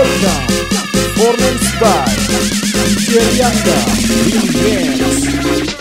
Welcome, performance by Cherianda Williams.